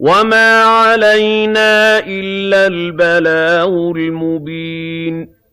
وَمَا عَلَيْنَا إِلَّا الْبَلَاغُ الْمُبِينُ